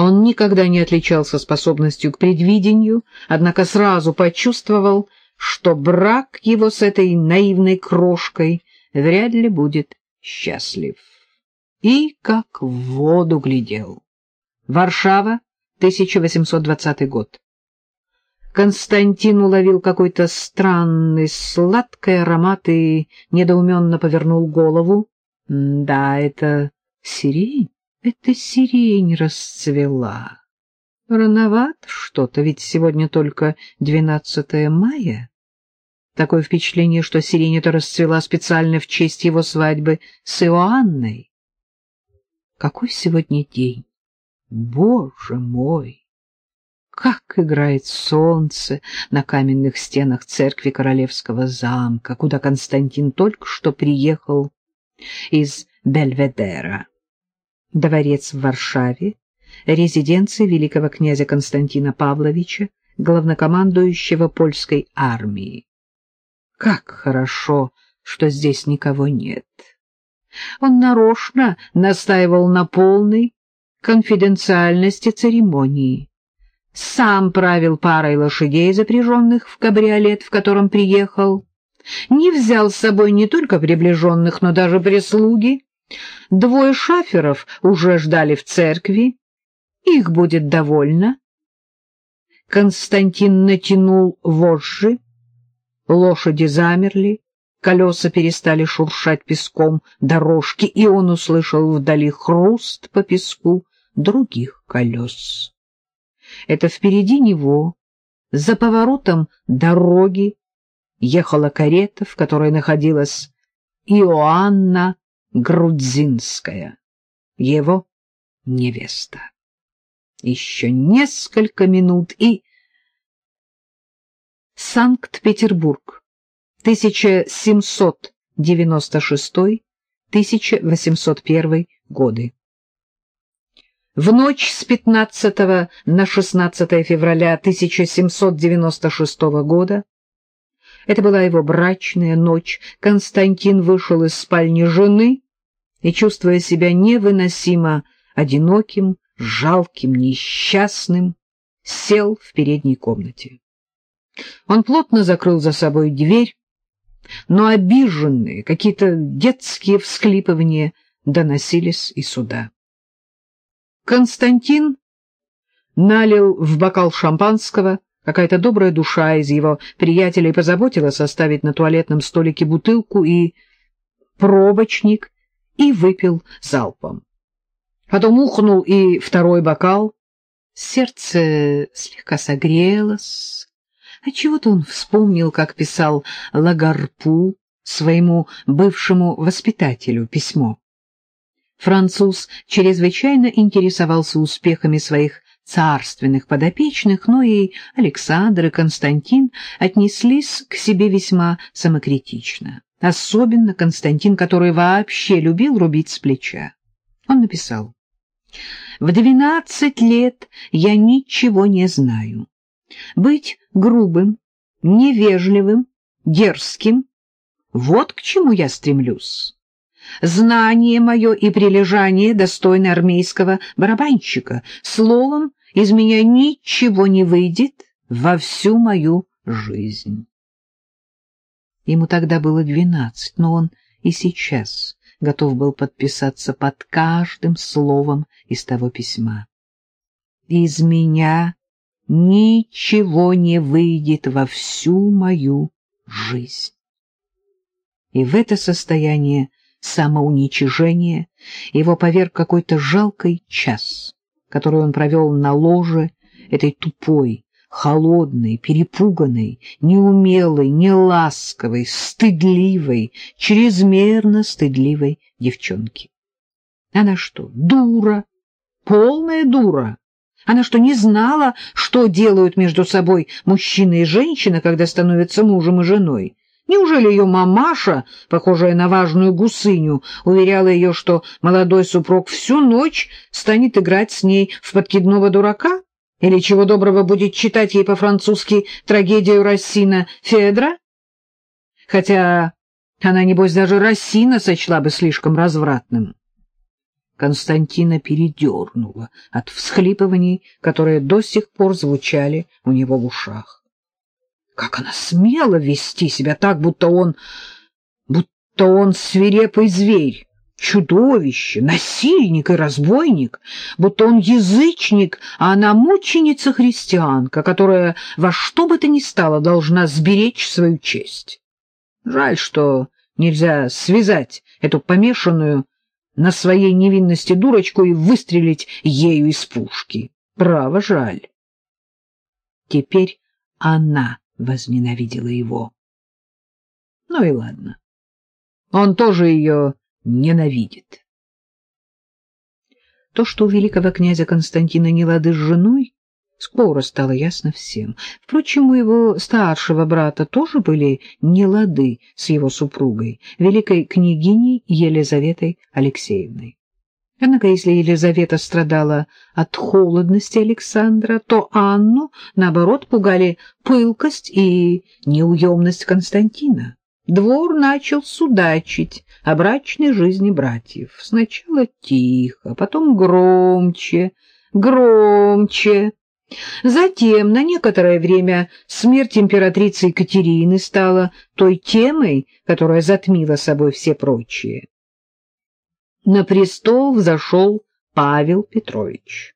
Он никогда не отличался способностью к предвидению, однако сразу почувствовал, что брак его с этой наивной крошкой вряд ли будет счастлив. И как в воду глядел. Варшава, 1820 год. Константин уловил какой-то странный сладкий аромат и недоуменно повернул голову. Да, это сирень, это сирень расцвела. Рановато что-то, ведь сегодня только 12 мая. Такое впечатление, что сирень эта расцвела специально в честь его свадьбы с Иоанной. Какой сегодня день? Боже мой! Как играет солнце на каменных стенах церкви Королевского замка, куда Константин только что приехал из Бельведера. Дворец в Варшаве, резиденция великого князя Константина Павловича, главнокомандующего польской армии. Как хорошо, что здесь никого нет. Он нарочно настаивал на полной конфиденциальности церемонии. Сам правил парой лошадей, запряженных в кабриолет, в котором приехал. Не взял с собой не только приближенных, но даже прислуги. Двое шаферов уже ждали в церкви. Их будет довольно. Константин натянул вожжи. Лошади замерли, колеса перестали шуршать песком дорожки, и он услышал вдали хруст по песку других колес. Это впереди него, за поворотом дороги, ехала карета, в которой находилась Иоанна Грудзинская, его невеста. Еще несколько минут и... Санкт-Петербург, 1796-1801 годы. В ночь с 15 на 16 февраля 1796 года это была его брачная ночь. Константин вышел из спальни жены и, чувствуя себя невыносимо одиноким, жалким, несчастным, сел в передней комнате. Он плотно закрыл за собой дверь, но обиженные, какие-то детские всхлипывания доносились и сюда. Константин налил в бокал шампанского, Какая-то добрая душа из его приятелей позаботилась оставить на туалетном столике бутылку и пробочник и выпил залпом. Потом ухнул и второй бокал. Сердце слегка согрелось. Отчего-то он вспомнил, как писал Лагарпу своему бывшему воспитателю письмо. Француз чрезвычайно интересовался успехами своих царственных подопечных, но и Александр и Константин отнеслись к себе весьма самокритично. Особенно Константин, который вообще любил рубить с плеча. Он написал, «В двенадцать лет я ничего не знаю. Быть грубым, невежливым, дерзким — вот к чему я стремлюсь». Знание мое и прилежание достойны армейского барабанщика. Словом, из меня ничего не выйдет во всю мою жизнь. Ему тогда было двенадцать, но он и сейчас готов был подписаться под каждым словом из того письма. Из меня ничего не выйдет во всю мою жизнь. И в это состояние самоуничижения его поверг какой-то жалкий час которую он провел на ложе этой тупой, холодной, перепуганной, неумелой, неласковой, стыдливой, чрезмерно стыдливой девчонки. Она что, дура? Полная дура? Она что, не знала, что делают между собой мужчина и женщина, когда становятся мужем и женой? Неужели ее мамаша, похожая на важную гусыню, уверяла ее, что молодой супруг всю ночь станет играть с ней в подкидного дурака? Или чего доброго будет читать ей по-французски трагедию Рассина Федра? Хотя она, небось, даже Рассина сочла бы слишком развратным. Константина передернуло от всхлипываний, которые до сих пор звучали у него в ушах. Как она смела вести себя так, будто он... будто он свирепый зверь, чудовище, насильник и разбойник, будто он язычник, а она мученица-христианка, которая во что бы то ни стало должна сберечь свою честь. Жаль, что нельзя связать эту помешанную на своей невинности дурочку и выстрелить ею из пушки. Право, жаль. Теперь она возненавидела его. Ну и ладно. Он тоже ее ненавидит. То, что у великого князя Константина не лады с женой, скоро стало ясно всем. Впрочем, у его старшего брата тоже были нелады с его супругой, великой княгиней Елизаветой Алексеевной. Однако, если Елизавета страдала от холодности Александра, то Анну, наоборот, пугали пылкость и неуемность Константина. Двор начал судачить о брачной жизни братьев. Сначала тихо, потом громче, громче. Затем на некоторое время смерть императрицы Екатерины стала той темой, которая затмила собой все прочие. На престол взошел Павел Петрович.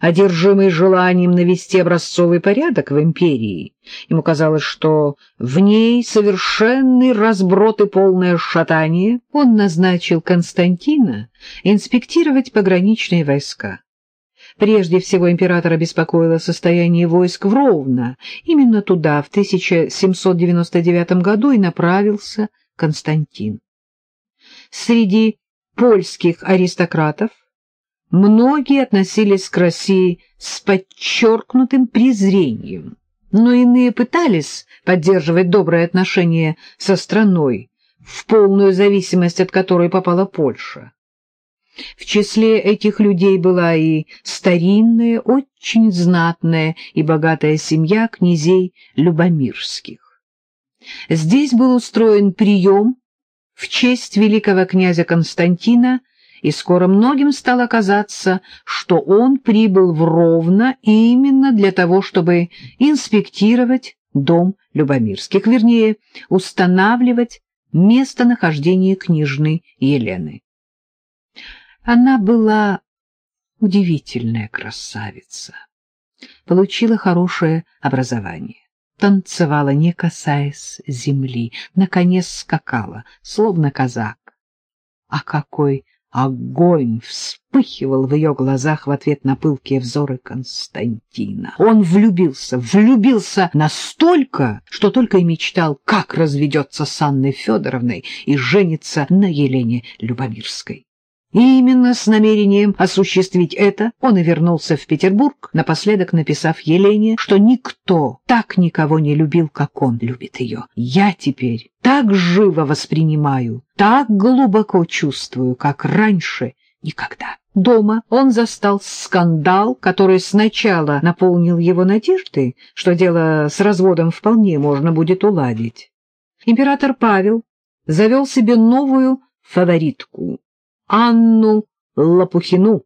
Одержимый желанием навести образцовый порядок в империи, ему казалось, что в ней совершенный разброд и полное шатание, он назначил Константина инспектировать пограничные войска. Прежде всего императора беспокоило состояние войск в Ровно. Именно туда в 1799 году и направился Константин. Среди польских аристократов многие относились к России с подчеркнутым презрением, но иные пытались поддерживать добрые отношения со страной, в полную зависимость от которой попала Польша. В числе этих людей была и старинная, очень знатная и богатая семья князей Любомирских. Здесь был устроен прием в честь великого князя Константина, и скоро многим стало казаться, что он прибыл в Ровно именно для того, чтобы инспектировать дом Любомирских, вернее, устанавливать местонахождение княжны Елены. Она была удивительная красавица, получила хорошее образование, танцевала, не касаясь земли, наконец скакала, словно казак. А какой огонь вспыхивал в ее глазах в ответ на пылкие взоры Константина. Он влюбился, влюбился настолько, что только и мечтал, как разведется с Анной Федоровной и женится на Елене Любомирской. И именно с намерением осуществить это он и вернулся в Петербург, напоследок написав Елене, что никто так никого не любил, как он любит ее. Я теперь так живо воспринимаю, так глубоко чувствую, как раньше никогда. Дома он застал скандал, который сначала наполнил его надеждой, что дело с разводом вполне можно будет уладить. Император Павел завел себе новую фаворитку Анну Лопухину,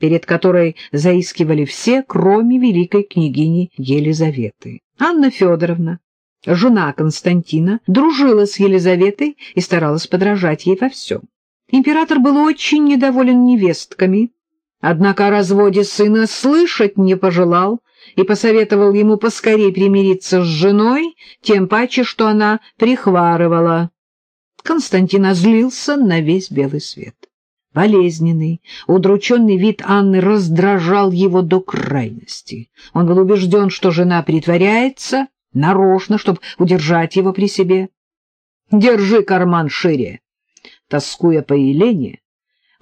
перед которой заискивали все, кроме великой княгини Елизаветы. Анна Федоровна, жена Константина, дружила с Елизаветой и старалась подражать ей во всем. Император был очень недоволен невестками, однако о разводе сына слышать не пожелал и посоветовал ему поскорее примириться с женой, тем паче, что она прихварывала. Константин озлился на весь белый свет. Болезненный, удрученный вид Анны раздражал его до крайности. Он был убежден, что жена притворяется, нарочно, чтобы удержать его при себе. «Держи карман шире!» Тоскуя по Елене,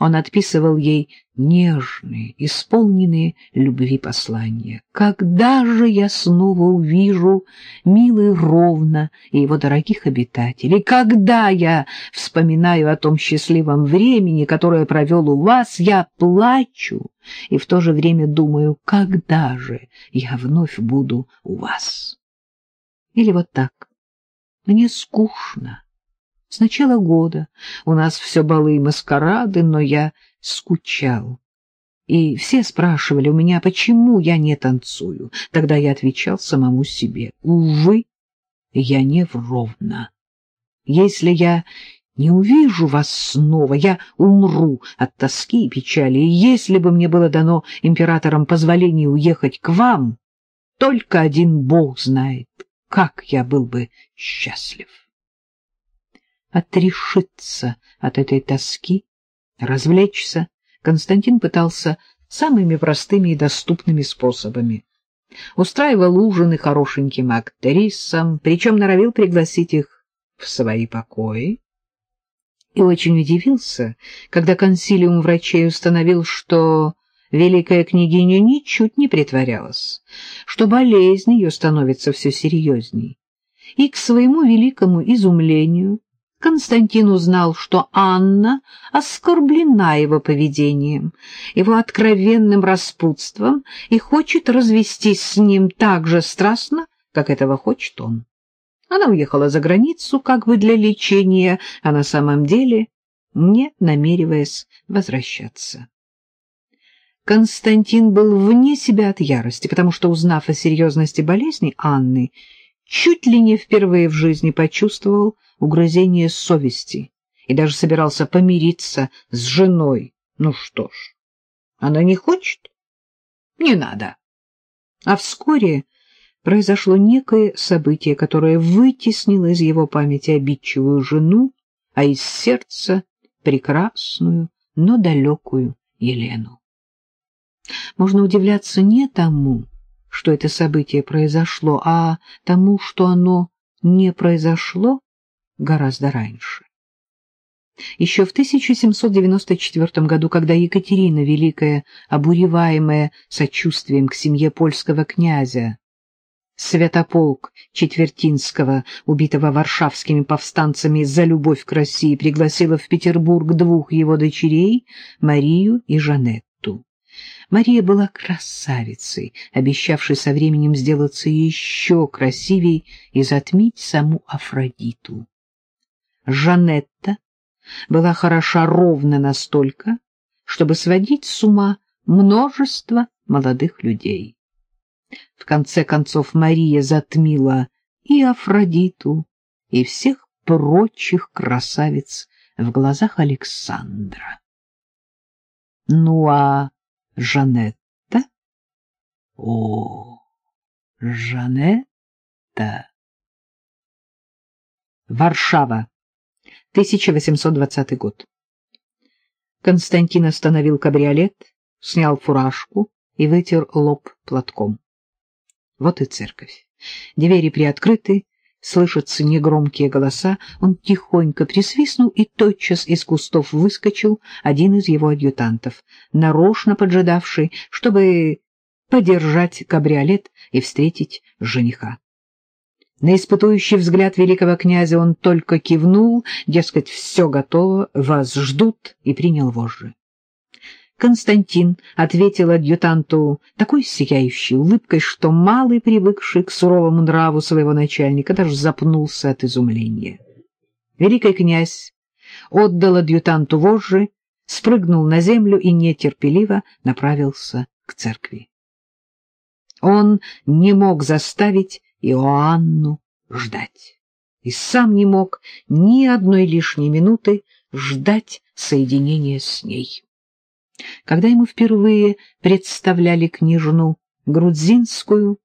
он отписывал ей нежные, исполненные любви послания. «Когда же я снова увижу милый Ровно и его дорогих обитателей? Когда я вспоминаю о том счастливом времени, которое провел у вас, я плачу и в то же время думаю, когда же я вновь буду у вас?» Или вот так. Мне скучно. С начала года у нас все балы и маскарады, но я скучал. И все спрашивали у меня, почему я не танцую. Тогда я отвечал самому себе, увы, я не вровна. Если я не увижу вас снова, я умру от тоски и печали. И если бы мне было дано императором позволение уехать к вам, только один Бог знает, как я был бы счастлив. Отрешиться от этой тоски, развлечься, Константин пытался самыми простыми и доступными способами. Устраивал ужины хорошеньким актрисам, причем норовил пригласить их в свои покои и очень удивился, когда консилиум врачей установил, что великая княгиня ничуть не притворялась, что болезнь ее становится все серьезней. И к своему великому изумлению Константин узнал, что Анна оскорблена его поведением, его откровенным распутством и хочет развестись с ним так же страстно, как этого хочет он. Она уехала за границу как бы для лечения, а на самом деле не намереваясь возвращаться. Константин был вне себя от ярости, потому что, узнав о серьезности болезни Анны, чуть ли не впервые в жизни почувствовал угрызение совести и даже собирался помириться с женой. Ну что ж, она не хочет? Не надо. А вскоре произошло некое событие, которое вытеснило из его памяти обидчивую жену, а из сердца прекрасную, но далекую Елену. Можно удивляться не тому, что это событие произошло, а тому, что оно не произошло гораздо раньше. Еще в 1794 году, когда Екатерина Великая, обуреваемая сочувствием к семье польского князя, Святополк Четвертинского, убитого варшавскими повстанцами за любовь к России, пригласила в Петербург двух его дочерей, Марию и Жанетту. Мария была красавицей, обещавшей со временем сделаться еще красивей и затмить саму Афродиту. Жанетта была хороша ровно настолько, чтобы сводить с ума множество молодых людей. В конце концов Мария затмила и Афродиту, и всех прочих красавиц в глазах Александра. Ну а Жанетта? О, Жанетта! Варшава, 1820 год. Константин остановил кабриолет, снял фуражку и вытер лоб платком. Вот и церковь. Двери приоткрыты, слышатся негромкие голоса. Он тихонько присвистнул, и тотчас из кустов выскочил один из его адъютантов, нарочно поджидавший, чтобы подержать кабриолет и встретить жениха. На испытующий взгляд великого князя он только кивнул, дескать, все готово, вас ждут, и принял вожжи. Константин ответил адъютанту такой сияющей улыбкой, что малый, привыкший к суровому нраву своего начальника, даже запнулся от изумления. Великий князь отдал адъютанту вожжи, спрыгнул на землю и нетерпеливо направился к церкви. Он не мог заставить Иоанну ждать. И сам не мог ни одной лишней минуты ждать соединения с ней. Когда ему впервые представляли княжну Грудзинскую,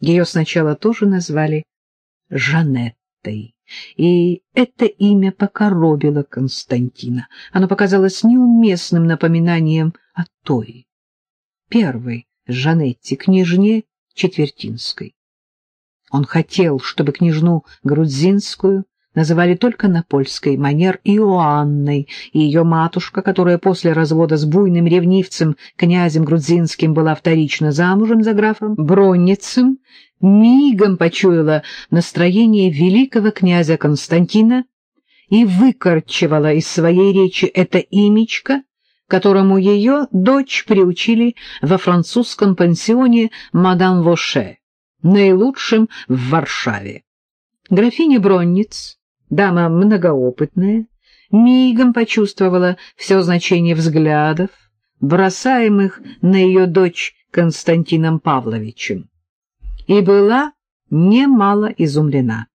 ее сначала тоже назвали Жанеттой, и это имя покоробило Константина. Оно показалось неуместным напоминанием о той, первой Жанетте, княжне Четвертинской. Он хотел, чтобы княжну Грудзинскую называли только на польской манер Иоанной, и ее матушка, которая после развода с буйным ревнивцем князем Грудзинским была вторично замужем за графом Бронницем, мигом почуяла настроение великого князя Константина и выкорчевала из своей речи это имечко, которому ее дочь приучили во французском пансионе «Мадам Воше», наилучшем в Варшаве. Графиня Бронниц Дама многоопытная, мигом почувствовала все значение взглядов, бросаемых на ее дочь Константином Павловичем, и была немало изумлена.